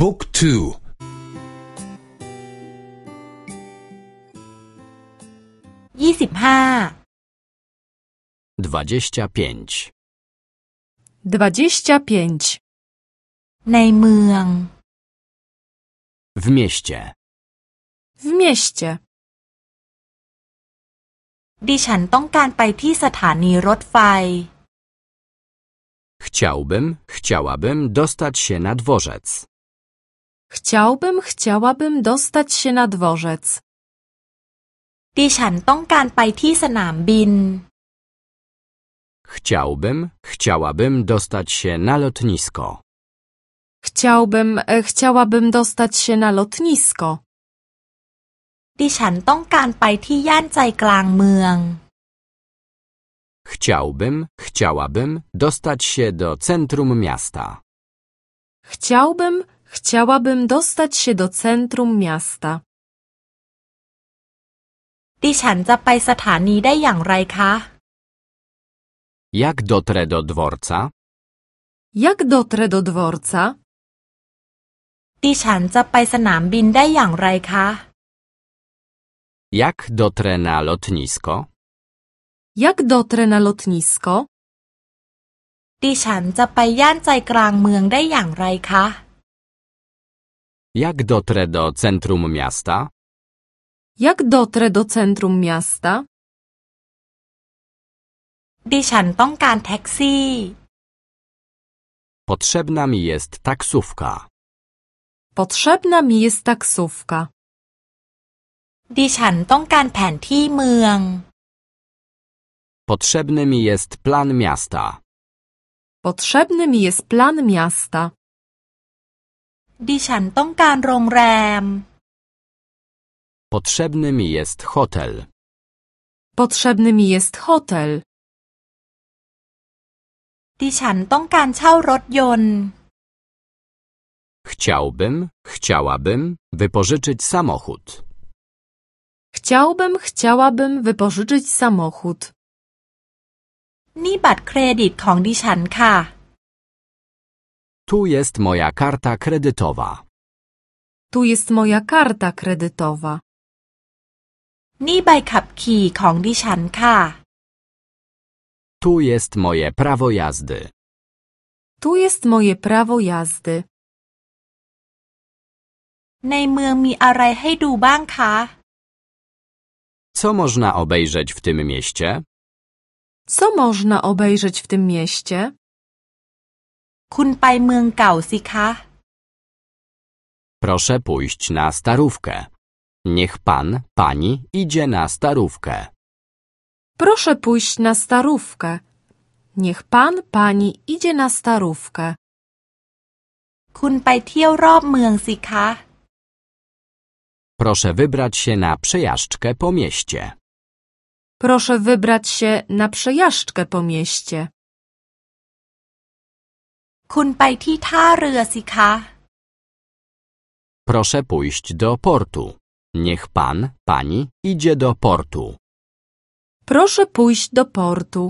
บุ๊กทู ยี่สิบห้า dwadzieścia pięć, 25. ในเมือง w mieście, W mieście. ดิฉันต้องการไปที่สถานีรถไฟ chciałbym, chciałabym dostać się na dworzec, Chciałbym, chciałabym dostać się na dworzec. ดิฉันต้องการไปที่สนามบิน chciałbym, chciałabym dostać się na lotnisko, Chciałbym, e, chciałabym dostać się na lotnisko. ดิฉันต้องการไปที่ย่านใจกลางเมือง chciałbym, chciałabym dostać się do centrum miasta, Chciałbym, chciałabym dostać się do centrum miasta. ดิฉันจะไปสถานีได้อย่างไรคะ jak dotrę do dworca, Jak dotrę do dworca? ดิฉันจะไปสนามบินได้อย่างไรคะ jak dotrę na lotnisko, Jak dotrę na lotnisko? ดิฉันจะไปย่านใจกลางเมืองได้อย่างไรคะ jak dotrę do centrum miasta, Jak dotrę do centrum miasta? ดิฉันต้องการแท็กซี่ potrzebna mi jest taksówka. Potrzebna mi jest taksówka. ดิฉันต้องการแผนที่เมือง Potrzebny mi jest plan miasta. Potrzebny mi jest plan miasta. ดิฉันต้องการโรงแรม Potrzebny mi jest hotel. Potrzebny mi jest hotel. ดิฉันต้องการเช่ารถยนต์ Chciałbym, chciałabym wypożyczyć samochód. Chciałbym, chciałabym wypożyczyć samochód. นี่บัตรเครดิตของดิฉันค่ะ Tu jest moja karta kredytowa. Tu jest moja karta kredytowa. นี่ใบขับขี่ของดิฉันค่ะ Tu jest moje prawo jazdy. Tu jest moje prawo jazdy. ในเมืองมีอะไรให้ดูบ้างคะ Co można obejrzeć w tym mieście? Co można obejrzeć w tym mieście? คุณไปเมืองเก่าสิคะ Proszę pójść na starówkę. Niech pan, pani idzie na starówkę. Proszę pójść na starówkę. Niech pan, pani idzie na starówkę. คุณไปเที่ยวรอบเมืองสิคะ Proszę wybrać się na przejażdżkę po mieście. Proszę wybrać się na przejażdżkę po mieście. คุณไปที่ท่าเรือสิคะ Proszę pójść do portu. Niech pan, pani idzie do portu. Proszę pójść do portu.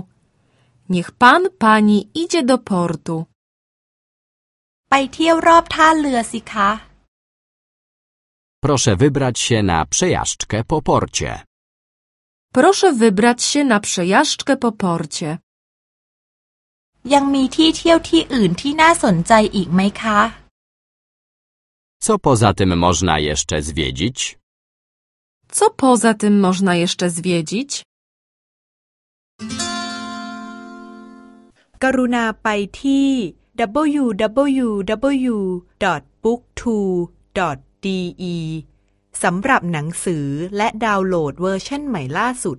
Niech pan, pani idzie do portu. ไปเที่ยวรอบท่าเรือสิคะ Proszę wybrać się na przejażdżkę po porcie. Proszę wybrać się na przejażdżkę po porcie. ยังมีที่เที่ยวที่อื่นที่น่าสนใจอีกไหมคะ Co poza tym można jeszcze zwiedzić? Co poza tym można jeszcze zwiedzić? กรุณาไปที่ www.booktwo.de สำหรับหนังสือและดาวน์โหลดเวอร์ชันใหม่ล่าสุด